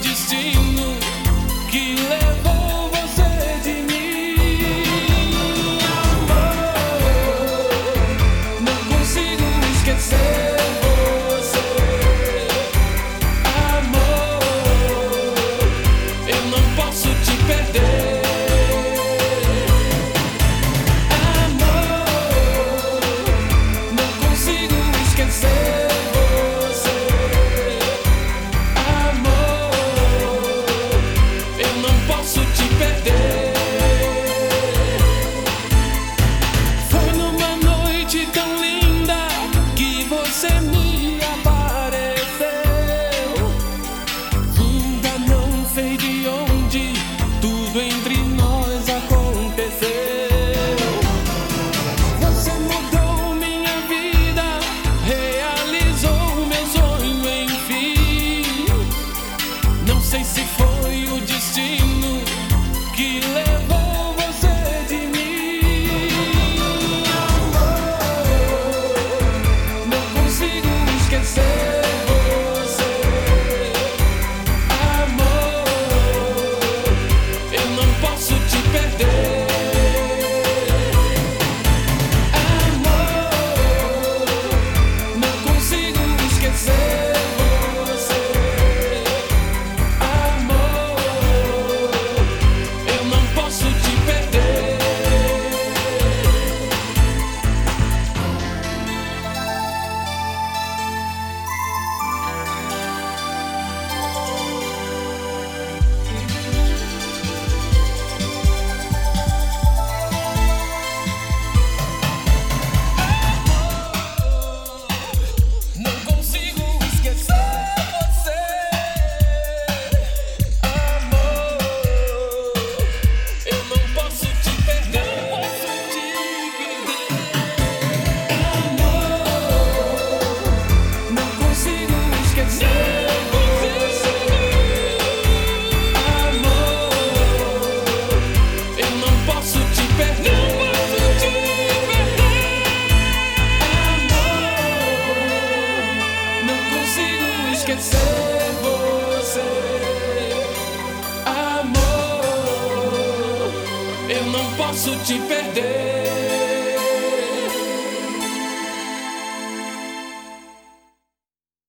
destino. Posso te perder.